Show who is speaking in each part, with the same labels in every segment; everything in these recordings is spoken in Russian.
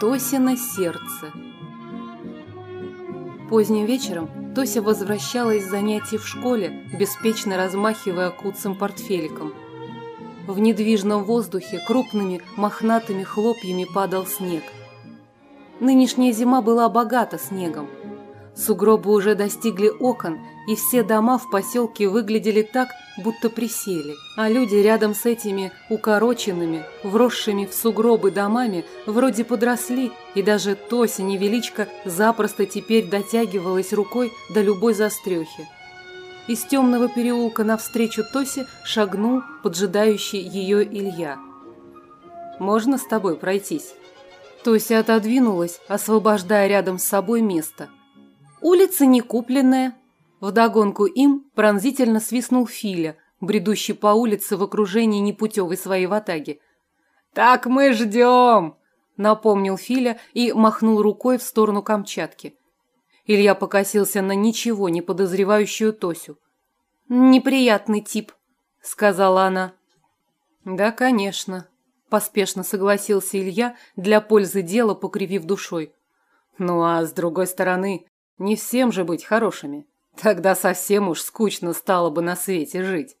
Speaker 1: Тосино сердце. Поздним вечером Тося возвращалась с занятий в школе, беспечно размахивая куцым портфеликом. В недвижном воздухе крупными мохнатыми хлопьями падал снег. Нынешняя зима была богата снегом. Сугробы уже достигли окон, и все дома в поселке выглядели так, будто присели, а люди рядом с этими укороченными, вросшими в сугробы домами вроде подросли, и даже Тося невеличко запросто теперь дотягивалась рукой до любой застрехи. Из темного переулка навстречу Тосе шагнул поджидающий ее Илья. «Можно с тобой пройтись?» Тося отодвинулась, освобождая рядом с собой место – Улица не купленная. Вдогонку им пронзительно свистнул Филя, бредущий по улице в окружении непутевой своей ватаги. «Так мы ждем!» – напомнил Филя и махнул рукой в сторону Камчатки. Илья покосился на ничего не подозревающую Тосю. «Неприятный тип», – сказала она. «Да, конечно», – поспешно согласился Илья, для пользы дела покривив душой. «Ну а с другой стороны, не всем же быть хорошими. Тогда совсем уж скучно стало бы на свете жить.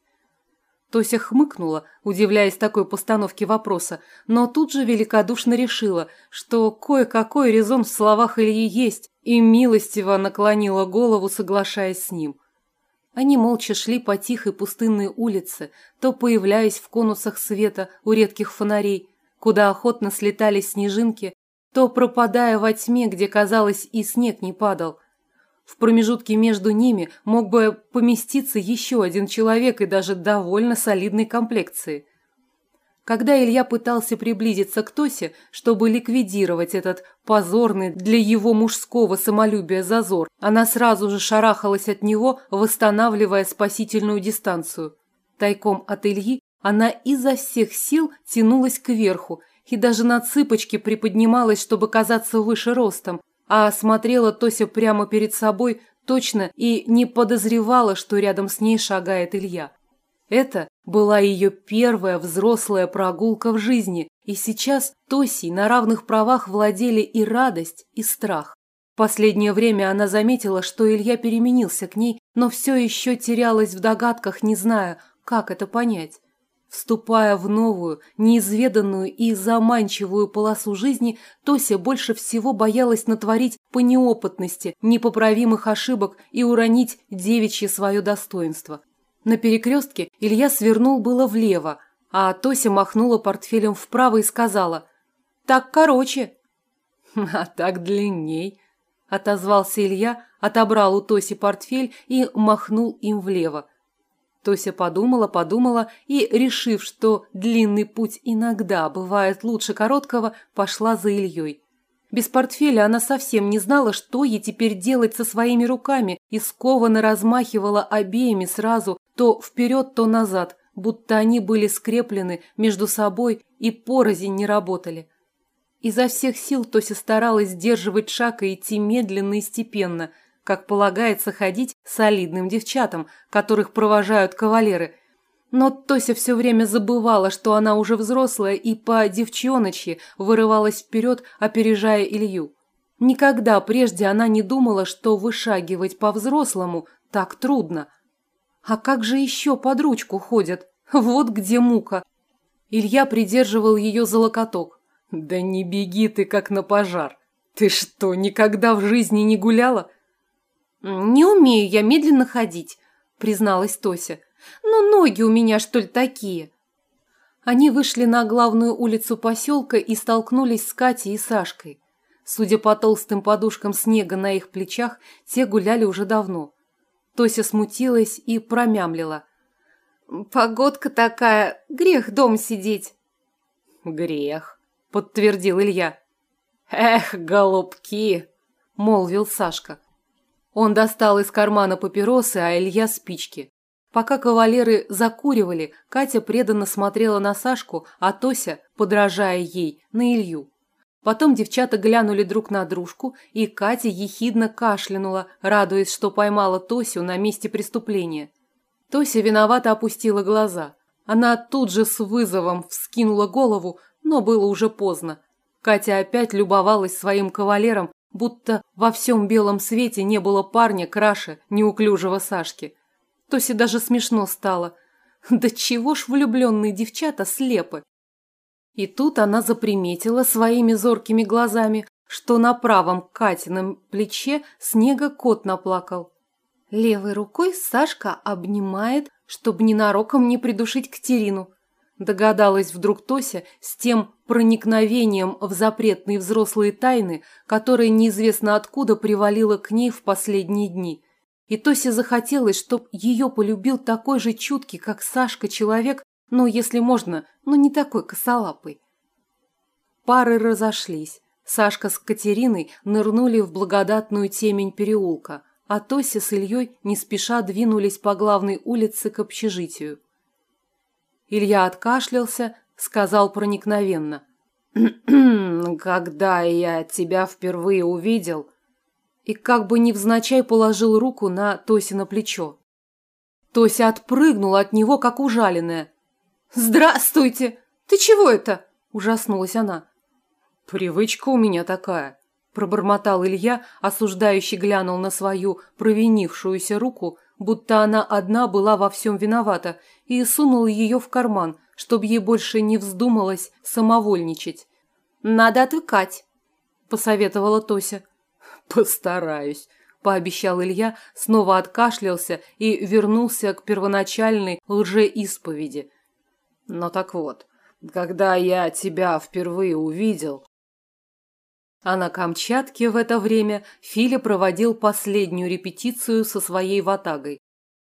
Speaker 1: Тося хмыкнула, удивляясь такой постановке вопроса, но тут же великодушно решила, что кое-какой резон в словах Ильи есть, и милостиво наклонила голову, соглашаясь с ним. Они молча шли по тихой пустынной улице, то появляясь в конусах света у редких фонарей, куда охотно слетались снежинки, то пропадая во тьме, где, казалось, и снег не падал – в промежутке между ними мог бы поместиться еще один человек и даже довольно солидной комплекции. Когда Илья пытался приблизиться к Тосе, чтобы ликвидировать этот позорный для его мужского самолюбия зазор, она сразу же шарахалась от него, восстанавливая спасительную дистанцию. Тайком от Ильи она изо всех сил тянулась кверху и даже на цыпочки приподнималась, чтобы казаться выше ростом, а смотрела Тося прямо перед собой точно и не подозревала, что рядом с ней шагает Илья. Это была ее первая взрослая прогулка в жизни, и сейчас Тосей на равных правах владели и радость, и страх. Последнее время она заметила, что Илья переменился к ней, но все еще терялась в догадках, не зная, как это понять. Вступая в новую, неизведанную и заманчивую полосу жизни, Тося больше всего боялась натворить по неопытности непоправимых ошибок и уронить девичье свое достоинство. На перекрестке Илья свернул было влево, а Тося махнула портфелем вправо и сказала «Так короче». «А так длинней», – отозвался Илья, отобрал у Тоси портфель и махнул им влево. Тося подумала, подумала и, решив, что длинный путь иногда бывает лучше короткого, пошла за Ильей. Без портфеля она совсем не знала, что ей теперь делать со своими руками, и скованно размахивала обеими сразу, то вперед, то назад, будто они были скреплены между собой и порознь не работали. Изо всех сил Тося старалась сдерживать шаг и идти медленно и степенно – как полагается ходить солидным девчатам, которых провожают кавалеры. Но Тося все время забывала, что она уже взрослая и по девчоночьи вырывалась вперед, опережая Илью. Никогда прежде она не думала, что вышагивать по-взрослому так трудно. А как же еще под ручку ходят? Вот где мука. Илья придерживал ее за локоток. «Да не беги ты, как на пожар! Ты что, никогда в жизни не гуляла? «Не умею я медленно ходить», – призналась Тося. «Но ноги у меня, что ли, такие?» Они вышли на главную улицу поселка и столкнулись с Катей и Сашкой. Судя по толстым подушкам снега на их плечах, те гуляли уже давно. Тося смутилась и промямлила. «Погодка такая, грех дом сидеть». «Грех», – подтвердил Илья. «Эх, голубки!» – молвил Сашка. Он достал из кармана папиросы, а Илья спички. Пока кавалеры закуривали, Катя преданно смотрела на Сашку, а Тося, подражая ей, на Илью. Потом девчата глянули друг на дружку, и Катя ехидно кашлянула, радуясь, что поймала Тосю на месте преступления. Тося виновато опустила глаза. Она тут же с вызовом вскинула голову, но было уже поздно. Катя опять любовалась своим кавалером, будто во всем белом свете не было парня краше неуклюжего Сашки. Тосе даже смешно стало. Да чего ж влюбленные девчата слепы? И тут она заприметила своими зоркими глазами, что на правом Катином плече снега кот наплакал. Левой рукой Сашка обнимает, чтобы ненароком не придушить Катерину. Догадалась вдруг Тося с тем проникновением в запретные взрослые тайны, которое неизвестно откуда привалило к ней в последние дни. И Тосе захотелось, чтоб ее полюбил такой же чуткий, как Сашка, человек, ну, если можно, но не такой косолапый. Пары разошлись. Сашка с Катериной нырнули в благодатную темень переулка, а Тося с Ильей не спеша двинулись по главной улице к общежитию. Илья откашлялся, сказал проникновенно. «Когда я тебя впервые увидел...» И как бы невзначай положил руку на Тоси на плечо. Тося отпрыгнула от него, как ужаленная. «Здравствуйте! Ты чего это?» – ужаснулась она. «Привычка у меня такая», – пробормотал Илья, осуждающий глянул на свою провинившуюся руку, будто она одна была во всем виновата, и сунул ее в карман, чтобы ей больше не вздумалось самовольничать. «Надо отвыкать», – посоветовала Тося. «Постараюсь», – пообещал Илья, снова откашлялся и вернулся к первоначальной лжеисповеди. «Но так вот, когда я тебя впервые увидел...» А на Камчатке в это время Филя проводил последнюю репетицию со своей ватагой.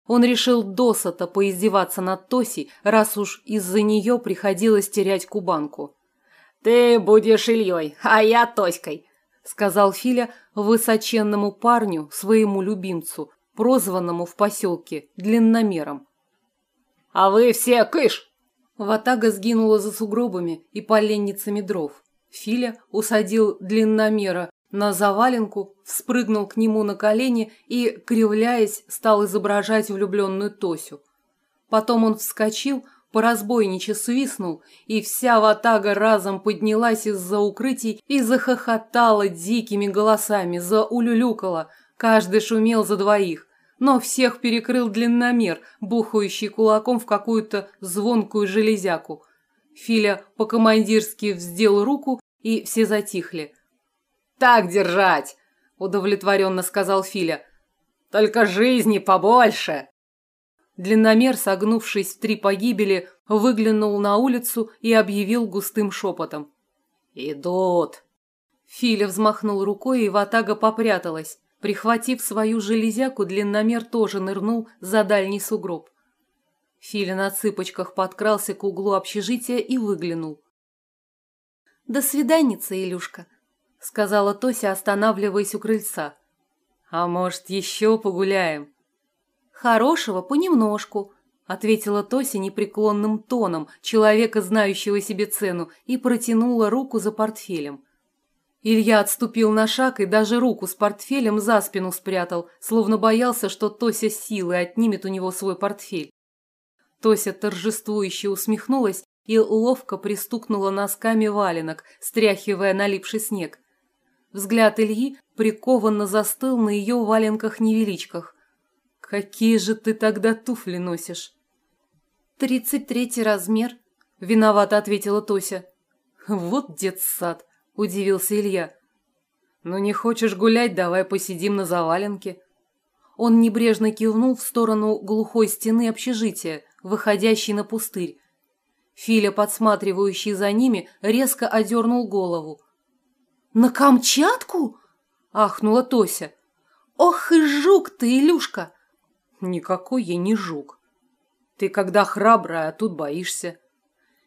Speaker 1: Он решил досыта поиздеваться над Тосей, раз уж из-за нее приходилось терять кубанку. «Ты будешь Ильей, а я Тоськой», – сказал Филя высоченному парню, своему любимцу, прозванному в поселке длинномером. «А вы все кыш!» Ватага сгинула за сугробами и поленницами дров. Филя усадил длинномера на заваленку, вспрыгнул к нему на колени и, кривляясь, стал изображать влюбленную Тосю. Потом он вскочил, по разбойниче свистнул, и вся ватага разом поднялась из-за укрытий и захохотала дикими голосами, заулюлюкала. Каждый шумел за двоих, но всех перекрыл длинномер, бухающий кулаком в какую-то звонкую железяку. Филя по-командирски вздел руку, и все затихли. «Так держать!» – удовлетворенно сказал Филя. «Только жизни побольше!» Длинномер, согнувшись в три погибели, выглянул на улицу и объявил густым шепотом. «Идут!» Филя взмахнул рукой, и Ватага попряталась. Прихватив свою железяку, длинномер тоже нырнул за дальний сугроб. Филя на цыпочках подкрался к углу общежития и выглянул. «До свиданица, Илюшка», — сказала Тося, останавливаясь у крыльца. «А может, еще погуляем?» «Хорошего понемножку», – ответила Тося непреклонным тоном человека, знающего себе цену, и протянула руку за портфелем. Илья отступил на шаг и даже руку с портфелем за спину спрятал, словно боялся, что Тося силой отнимет у него свой портфель. Тося торжествующе усмехнулась и ловко пристукнула носками валенок, стряхивая налипший снег. Взгляд Ильи прикованно застыл на ее валенках-невеличках. Какие же ты тогда туфли носишь? Тридцать третий размер, виновато ответила Тося. Вот детсад, удивился Илья. Ну не хочешь гулять, давай посидим на заваленке. Он небрежно кивнул в сторону глухой стены общежития, выходящей на пустырь. Филя, подсматривающий за ними, резко одернул голову. «На Камчатку?» – ахнула Тося. «Ох и жук ты, Илюшка! Никакой я не жук. Ты когда храбрая, а тут боишься.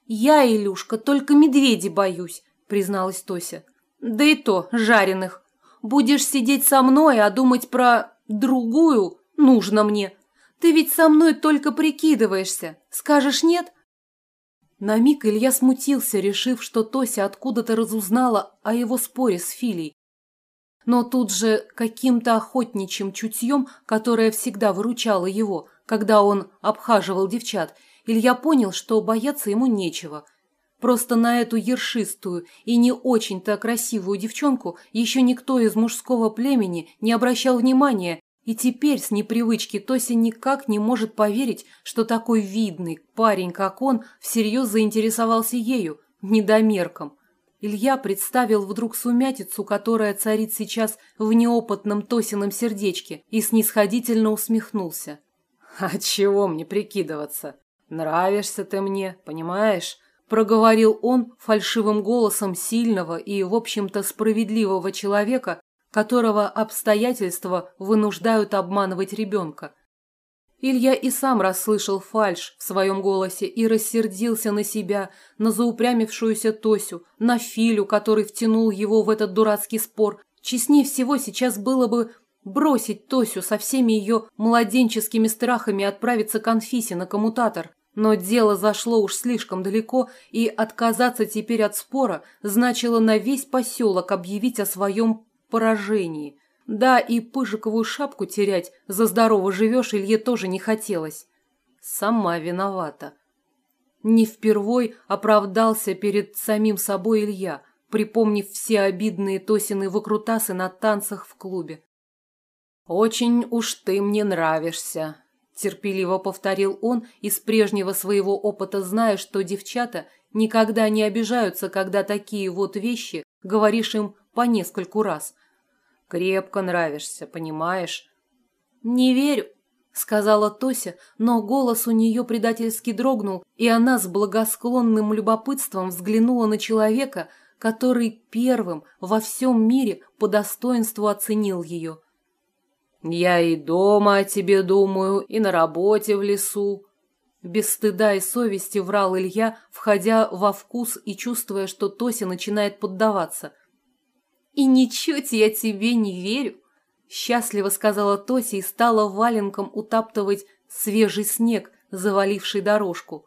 Speaker 1: Я, Илюшка, только медведей боюсь, призналась Тося. Да и то, жареных. Будешь сидеть со мной, а думать про другую нужно мне. Ты ведь со мной только прикидываешься. Скажешь нет? На миг Илья смутился, решив, что Тося откуда-то разузнала о его споре с Филей, но тут же каким-то охотничьим чутьем, которое всегда выручало его, когда он обхаживал девчат, Илья понял, что бояться ему нечего. Просто на эту ершистую и не очень-то красивую девчонку еще никто из мужского племени не обращал внимания, и теперь с непривычки Тося никак не может поверить, что такой видный парень, как он, всерьез заинтересовался ею, недомерком. Илья представил вдруг сумятицу, которая царит сейчас в неопытном Тосином сердечке, и снисходительно усмехнулся.
Speaker 2: «А чего мне прикидываться? Нравишься ты мне, понимаешь?» Проговорил он фальшивым голосом сильного и, в общем-то, справедливого человека, которого обстоятельства вынуждают обманывать ребенка. Илья и сам расслышал фальшь в своем голосе и рассердился на себя, на заупрямившуюся Тосю, на Филю, который втянул его в этот дурацкий спор. Честнее всего сейчас было бы бросить Тосю со всеми ее младенческими страхами отправиться к Анфисе на коммутатор. Но дело зашло уж слишком далеко, и отказаться теперь от спора значило на весь поселок объявить о своем поражении. Да, и пыжиковую шапку терять за здорово живешь Илье тоже не хотелось. Сама виновата. Не впервой оправдался перед самим собой Илья, припомнив все обидные Тосины выкрутасы на танцах в клубе. «Очень уж ты мне нравишься», – терпеливо повторил он, из прежнего своего опыта зная, что девчата никогда не обижаются, когда такие вот вещи говоришь им по нескольку раз – Крепко нравишься, понимаешь?
Speaker 1: Не верю, сказала Тося, но голос у нее предательски дрогнул, и она с благосклонным любопытством взглянула на человека, который первым во всем мире по достоинству оценил ее.
Speaker 2: «Я и дома о тебе думаю, и на работе в лесу».
Speaker 1: Без стыда и совести врал Илья, входя во вкус и чувствуя, что Тося начинает поддаваться – «И ничуть я тебе не верю», – счастливо сказала Тося и стала валенком утаптывать свежий снег, заваливший дорожку.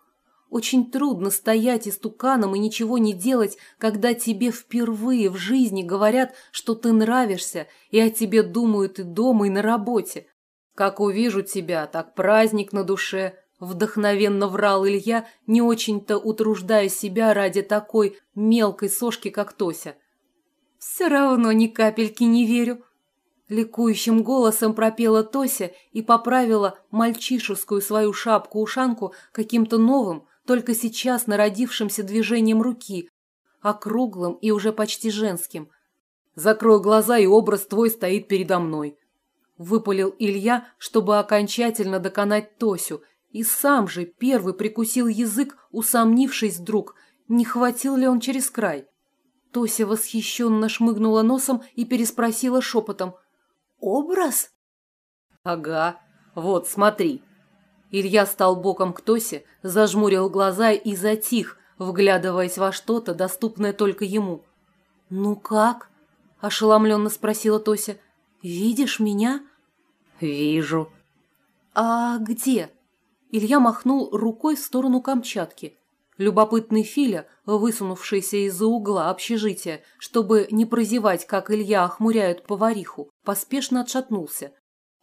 Speaker 1: Очень трудно стоять истуканом и ничего не делать, когда тебе впервые в жизни говорят, что ты нравишься, и о тебе думают и дома, и на работе. Как увижу тебя, так праздник на душе, вдохновенно врал Илья, не очень-то утруждая себя ради такой мелкой сошки, как Тося. «Все равно ни капельки не верю», – ликующим голосом пропела Тося и поправила мальчишескую свою шапку-ушанку каким-то новым, только сейчас народившимся движением руки, округлым и уже почти женским.
Speaker 2: «Закрой глаза, и образ твой стоит передо мной», – выпалил Илья, чтобы окончательно доконать Тосю, и сам же первый прикусил язык, усомнившись вдруг, не хватил ли он через край.
Speaker 1: Тося восхищенно шмыгнула носом и переспросила шепотом. «Образ?»
Speaker 2: «Ага, вот, смотри». Илья стал боком к Тосе, зажмурил глаза и затих, вглядываясь во что-то, доступное только ему.
Speaker 1: «Ну как?» – ошеломленно спросила Тося. «Видишь меня?»
Speaker 2: «Вижу».
Speaker 1: «А где?» Илья махнул рукой в сторону Камчатки. Любопытный Филя, высунувшийся из-за угла общежития, чтобы не прозевать, как Илья охмуряет повариху, поспешно отшатнулся.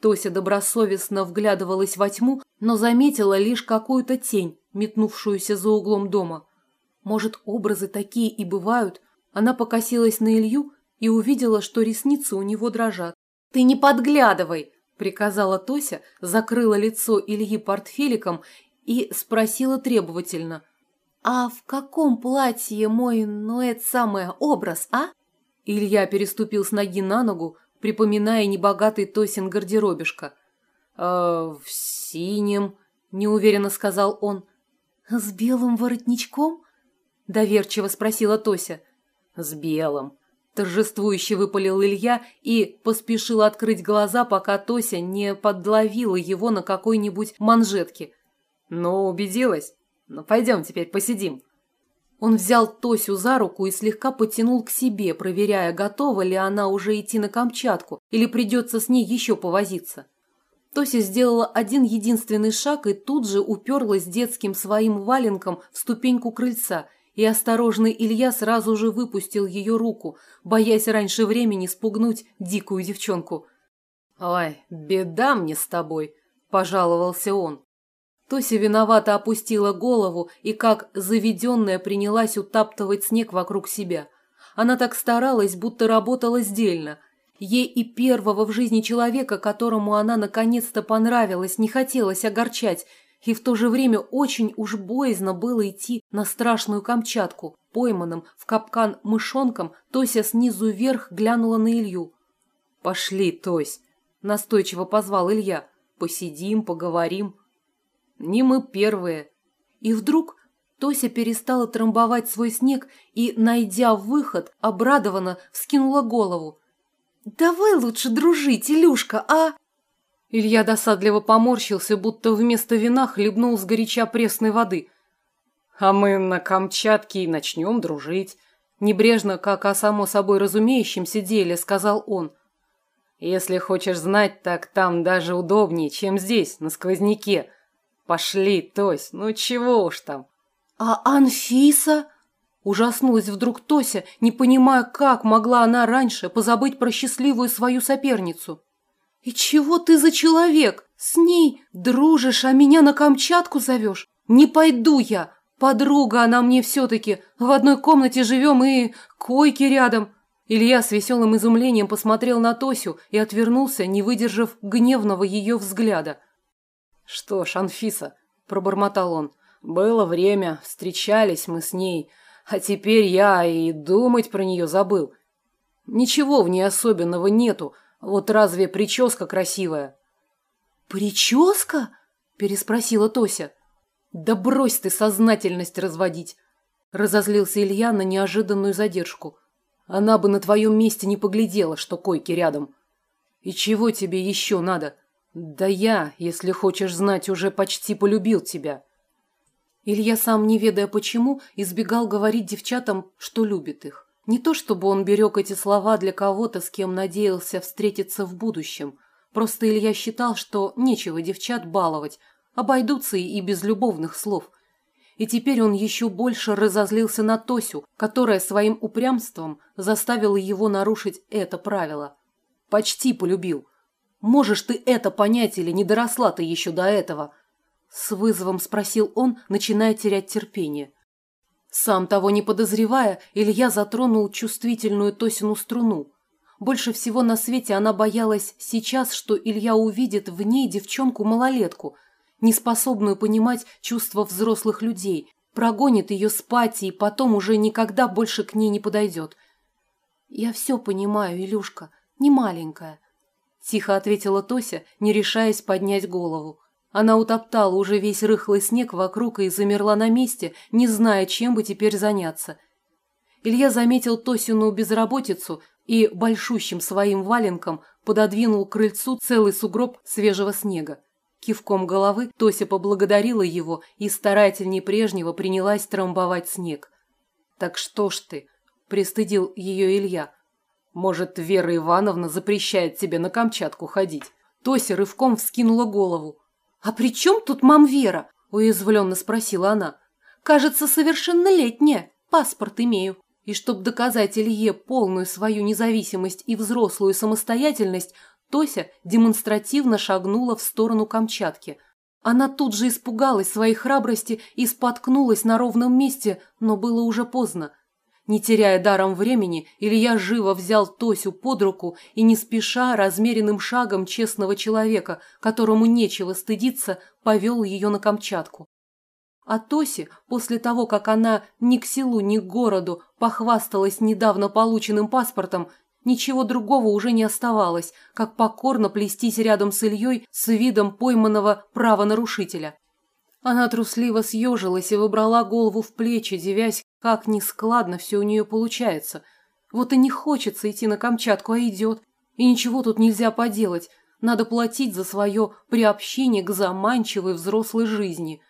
Speaker 1: Тося добросовестно вглядывалась во тьму, но заметила лишь какую-то тень, метнувшуюся за углом дома. Может, образы такие и бывают? Она покосилась на Илью и увидела, что ресницы у него дрожат. «Ты не подглядывай!» – приказала Тося, закрыла лицо Ильи портфеликом и спросила требовательно – «А в каком платье мой, ну это самое, образ, а?» Илья переступил с ноги на ногу, припоминая небогатый Тосин гардеробишко.
Speaker 2: «Э, «В синем», – неуверенно сказал он.
Speaker 1: «С белым воротничком?» – доверчиво спросила Тося.
Speaker 2: «С белым», –
Speaker 1: торжествующе выпалил Илья и поспешил открыть глаза, пока Тося не подловила его на какой-нибудь манжетке.
Speaker 2: «Ну, убедилась?» Ну, пойдем теперь посидим».
Speaker 1: Он взял Тосю за руку и слегка потянул к себе, проверяя, готова ли она уже идти на Камчатку или придется с ней еще повозиться. Тося сделала один единственный шаг и тут же уперлась детским своим валенком в ступеньку крыльца, и осторожный Илья сразу же выпустил ее руку, боясь раньше времени спугнуть дикую девчонку.
Speaker 2: «Ой, беда мне с тобой», – пожаловался он.
Speaker 1: Тося виновато опустила голову и, как заведенная, принялась утаптывать снег вокруг себя. Она так старалась, будто работала сдельно. Ей и первого в жизни человека, которому она наконец-то понравилась, не хотелось огорчать, и в то же время очень уж боязно было идти на страшную Камчатку. Пойманным в капкан мышонком Тося снизу вверх глянула на Илью. «Пошли, Тось!» – настойчиво позвал Илья. «Посидим, поговорим». «Не мы первые». И вдруг Тося перестала трамбовать свой снег и, найдя выход, обрадованно вскинула голову. «Давай лучше дружить, Илюшка, а?» Илья досадливо поморщился, будто вместо вина хлебнул с горяча пресной воды. «А мы на Камчатке и начнем дружить», – небрежно, как о само собой разумеющемся деле, сказал он. «Если хочешь знать, так там даже удобнее, чем здесь, на сквозняке. Пошли, Тось, ну чего уж там».
Speaker 2: «А Анфиса?» Ужаснулась вдруг Тося, не понимая, как могла она раньше позабыть про счастливую свою соперницу. «И чего ты за человек? С ней дружишь, а меня на Камчатку зовешь? Не пойду я. Подруга она мне все-таки. В одной комнате живем и койки рядом». Илья с веселым изумлением посмотрел на Тосю и отвернулся, не выдержав гневного ее взгляда.
Speaker 1: «Что ж, Анфиса», – пробормотал он, – «было время, встречались мы с ней, а теперь я и думать про нее забыл. Ничего в ней особенного нету, вот разве прическа красивая?
Speaker 2: Прическа? переспросила Тося.
Speaker 1: Да брось ты сознательность разводить, разозлился Илья на неожиданную задержку. Она бы на твоем месте не поглядела, что койки рядом. И чего тебе еще надо? Да я, если хочешь знать, уже почти полюбил тебя. Илья сам не ведая почему избегал говорить девчатам, что любит их. Не то чтобы он берег эти слова для кого-то, с кем надеялся встретиться в будущем. Просто Илья считал, что нечего девчат баловать, обойдутся и без любовных слов. И теперь он еще больше разозлился на Тосю, которая своим упрямством заставила его нарушить это правило. Почти полюбил. Можешь ты это понять или не доросла ты еще до этого? С вызовом спросил он, начиная терять терпение. Сам того не подозревая, Илья затронул чувствительную Тосину струну. Больше всего на свете она боялась сейчас, что Илья увидит в ней девчонку-малолетку, неспособную понимать чувства взрослых людей, прогонит ее спать и потом уже никогда больше к ней не подойдет. «Я все понимаю, Илюшка, не маленькая», – тихо ответила Тося, не решаясь поднять голову. Она утоптала уже весь рыхлый снег вокруг и замерла на месте, не зная, чем бы теперь заняться. Илья заметил Тосину безработицу и большущим своим валенком пододвинул к крыльцу целый сугроб свежего снега. Кивком головы Тося поблагодарила его и старательней прежнего принялась трамбовать снег. «Так что ж ты?» – пристыдил ее Илья. «Может, Вера Ивановна запрещает тебе на Камчатку ходить?» Тося рывком вскинула голову. «А при чем тут мам Вера?» – уязвленно спросила она. «Кажется, совершеннолетняя. Паспорт имею. И чтобы доказать Илье полную свою независимость и взрослую самостоятельность, Тося демонстративно шагнула в сторону Камчатки. Она тут же испугалась своей храбрости и споткнулась на ровном месте, но было уже поздно. Не теряя даром времени, Илья живо взял Тосю под руку и не спеша, размеренным шагом честного человека, которому нечего стыдиться, повел ее на Камчатку. А Тосе, после того, как она ни к селу, ни к городу похвасталась недавно полученным паспортом, ничего другого уже не оставалось, как покорно плестись рядом с Ильей с видом пойманного правонарушителя. Она трусливо съежилась и выбрала голову в плечи, девясь, как нескладно все у нее получается. Вот и не хочется идти на Камчатку, а идет. И ничего тут нельзя поделать. Надо платить за свое приобщение к заманчивой взрослой жизни.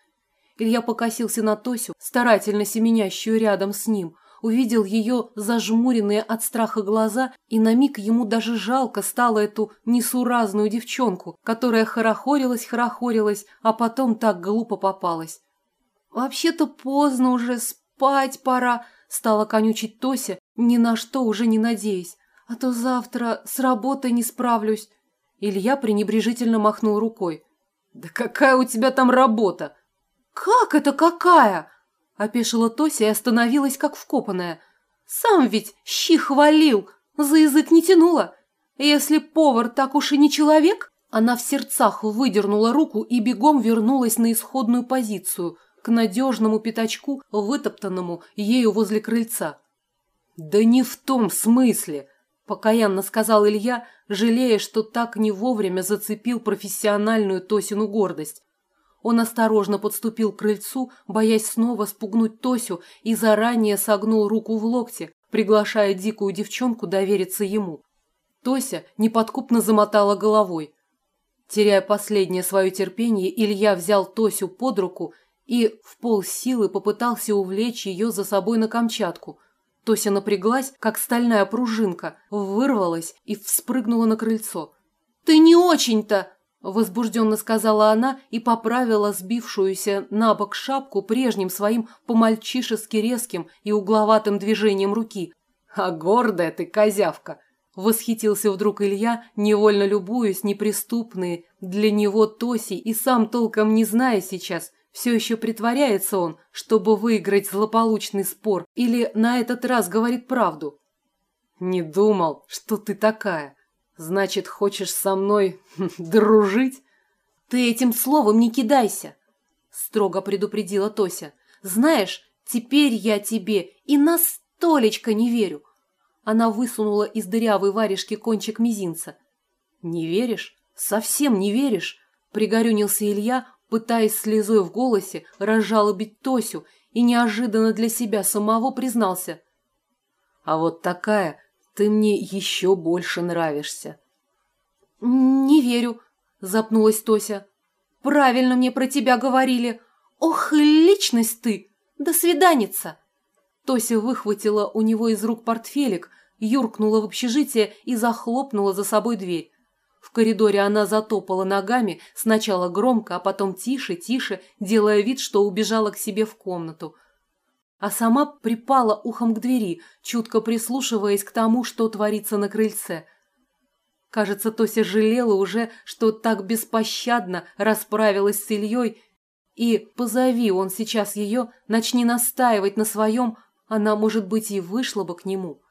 Speaker 1: Илья покосился на Тосю, старательно семенящую рядом с ним – увидел ее зажмуренные от страха глаза, и на миг ему даже жалко стало эту несуразную девчонку, которая хорохорилась-хорохорилась, а потом так глупо попалась. «Вообще-то поздно уже, спать пора», – стала конючить Тося, ни на что уже не надеясь. «А то завтра с работой не справлюсь». Илья пренебрежительно махнул рукой.
Speaker 2: Да какая у тебя там работа?
Speaker 1: Как это какая? Опешила Тося и остановилась как вкопанная. Сам ведь щи хвалил, за язык не тянула. Если повар так уж и не человек, она в сердцах выдернула руку и бегом вернулась на исходную позицию, к надежному пятачку, вытоптанному ею возле крыльца.
Speaker 2: «Да не в том смысле!» – покаянно сказал Илья, жалея, что так не вовремя зацепил профессиональную Тосину гордость. Он осторожно подступил к крыльцу, боясь снова спугнуть Тосю, и заранее согнул руку в локте, приглашая дикую девчонку довериться ему. Тося неподкупно замотала головой. Теряя последнее свое терпение, Илья взял Тосю под руку и в полсилы попытался увлечь ее за собой на Камчатку. Тося напряглась, как стальная пружинка, вырвалась и вспрыгнула на крыльцо.
Speaker 1: «Ты не очень-то!» – возбужденно сказала она и поправила сбившуюся на бок шапку прежним своим по-мальчишески резким и угловатым движением руки.
Speaker 2: «А гордая ты, козявка!» Восхитился вдруг Илья, невольно любуясь неприступные для него Тоси и сам толком не зная сейчас, все еще притворяется он, чтобы выиграть злополучный спор, или на этот раз говорит правду. «Не думал, что ты такая. Значит, хочешь со мной дружить?»
Speaker 1: «Ты этим словом не кидайся», – строго предупредила Тося. «Знаешь, теперь я тебе и на столечко не верю. Она высунула из дырявой варежки кончик мизинца.
Speaker 2: «Не веришь? Совсем не веришь?» Пригорюнился Илья, пытаясь слезой в голосе разжалобить Тосю, и неожиданно для себя самого признался. «А вот такая ты мне еще больше нравишься».
Speaker 1: «Не верю», – запнулась Тося. «Правильно мне про тебя говорили. Ох, личность ты! До свиданица!» Тося выхватила у него из рук портфелик, юркнула в общежитие и захлопнула за собой дверь. В коридоре она затопала ногами, сначала громко, а потом тише, тише, делая вид, что убежала к себе в комнату. А сама припала ухом к двери, чутко прислушиваясь к тому, что творится на крыльце. Кажется, Тося жалела уже, что так беспощадно расправилась с Ильей, и, позови он сейчас ее, начни настаивать на своем, она, может быть, и вышла бы к нему.